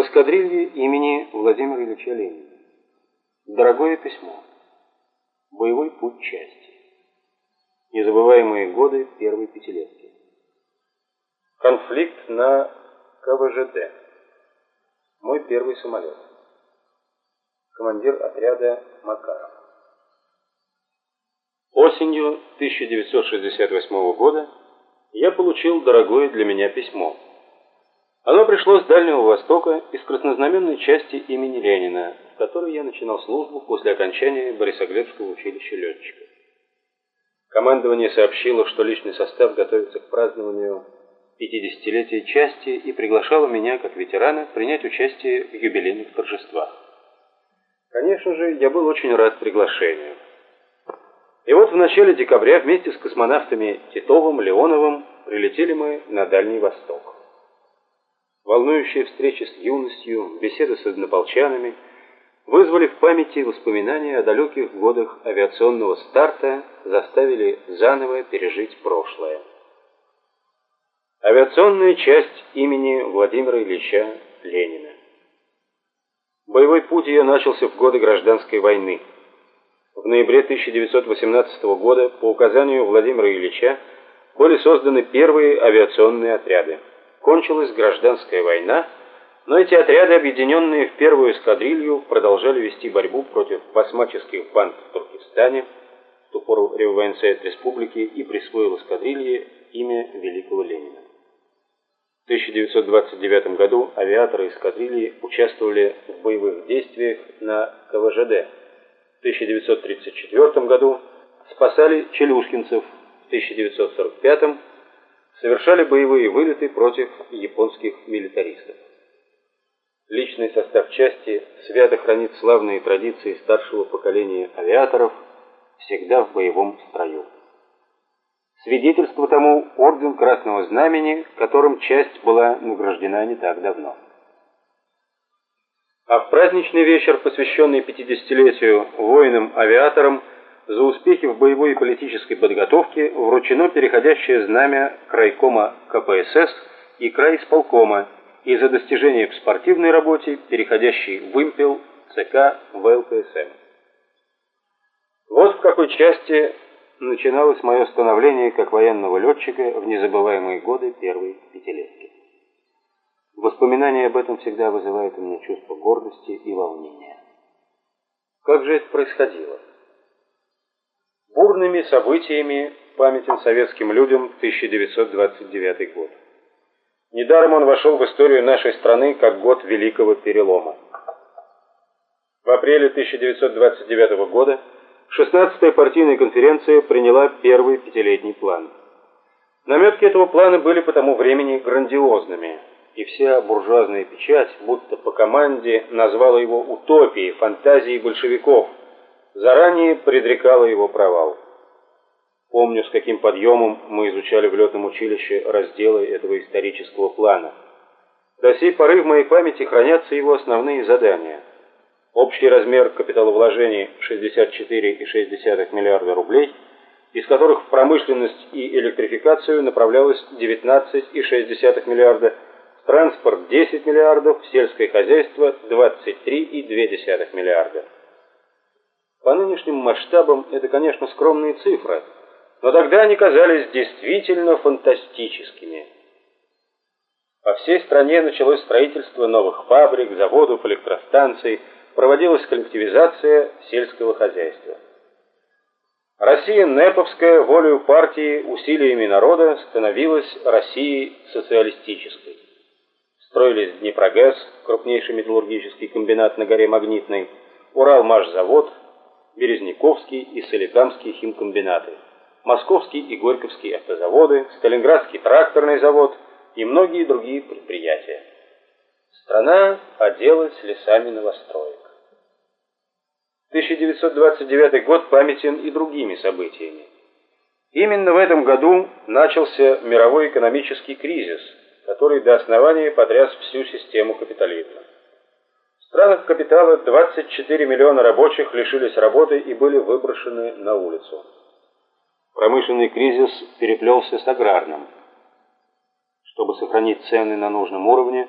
В эскадрилье имени Владимира Ильича Ленина. Дорогое письмо. Боевой путь части. Незабываемые годы первой пятилетки. Конфликт на КВЖД. Мой первый самолет. Командир отряда Макаров. Осенью 1968 года я получил дорогое для меня письмо. Оно пришло с Дальнего Востока из краснознаменной части имени Ленина, в которой я начинал службу после окончания Борисоглебского училища летчиков. Командование сообщило, что личный состав готовится к празднованию 50-летия части и приглашало меня, как ветерана, принять участие в юбилейных торжествах. Конечно же, я был очень рад приглашению. И вот в начале декабря вместе с космонавтами Титовым, Леоновым прилетели мы на Дальний Восток. Волнующие встречи с юностью, беседы с однополчанами вызвали в памяти воспоминания о далеких годах авиационного старта, заставили заново пережить прошлое. Авиационная часть имени Владимира Ильича Ленина. Боевой путь ее начался в годы гражданской войны. В ноябре 1918 года по указанию Владимира Ильича были созданы первые авиационные отряды кончилась гражданская война, но эти отряды, объединенные в первую эскадрилью, продолжали вести борьбу против басмаческих банд в Туркестане, в ту пору Реввоенсовет Республики, и присвоил эскадрилье имя Великого Ленина. В 1929 году авиаторы эскадрильи участвовали в боевых действиях на КВЖД. В 1934 году спасали челюскинцев, в 1945 году совершали боевые вылеты против японских милитаристов. Личный состав части свято хранит славные традиции старшего поколения авиаторов, всегда в боевом строю. Свидетельство тому орден Красного Знамени, которым часть была награждена не так давно. А в праздничный вечер, посвященный 50-летию воинам-авиаторам, за успехи в боевой и политической подготовке вручено переходящее знамя крайкома КПСС и крайисполкома и за достижения в спортивной работе переходящий вымпел ЦК ВЛКСМ. Вот в какой части начиналось мое становление как военного летчика в незабываемые годы первой пятилетки. Воспоминания об этом всегда вызывают у меня чувство гордости и волнения. Как же это происходило? Бурными событиями памятен советским людям 1929 год. Недаром он вошел в историю нашей страны как год Великого Перелома. В апреле 1929 года 16-я партийная конференция приняла первый пятилетний план. Наметки этого плана были по тому времени грандиозными, и вся буржуазная печать, будто по команде, назвала его утопией, фантазией большевиков – заранее предрекала его провал. Помню, с каким подъемом мы изучали в летном училище разделы этого исторического плана. До сей поры в моей памяти хранятся его основные задания. Общий размер капиталовложений 64,6 миллиарда рублей, из которых в промышленность и электрификацию направлялось 19,6 миллиарда, в транспорт 10 миллиардов, в сельское хозяйство 23,2 миллиарда. По нынешним масштабам это, конечно, скромные цифры, но тогда они казались действительно фантастическими. По всей стране началось строительство новых фабрик, заводов, электростанций, проводилась коллективизация сельского хозяйства. Россия Неповская волею партии, усилиями народа становилась Россией социалистической. Строились Днепрогэс, крупнейший металлургический комбинат на горе Магнитной, Уралмашзавод, Березняковский и Соликамский химкомбинаты, Московский и Горьковский автозаводы, Сталинградский тракторный завод и многие другие предприятия. Страна оделась лесами новостроек. 1929 год памятен и другими событиями. Именно в этом году начался мировой экономический кризис, который до основания потряс всю систему капитализма странах капитала 24 миллиона рабочих лишились работы и были выброшены на улицу. Промышленный кризис переплелся с аграрным. Чтобы сохранить цены на нужном уровне,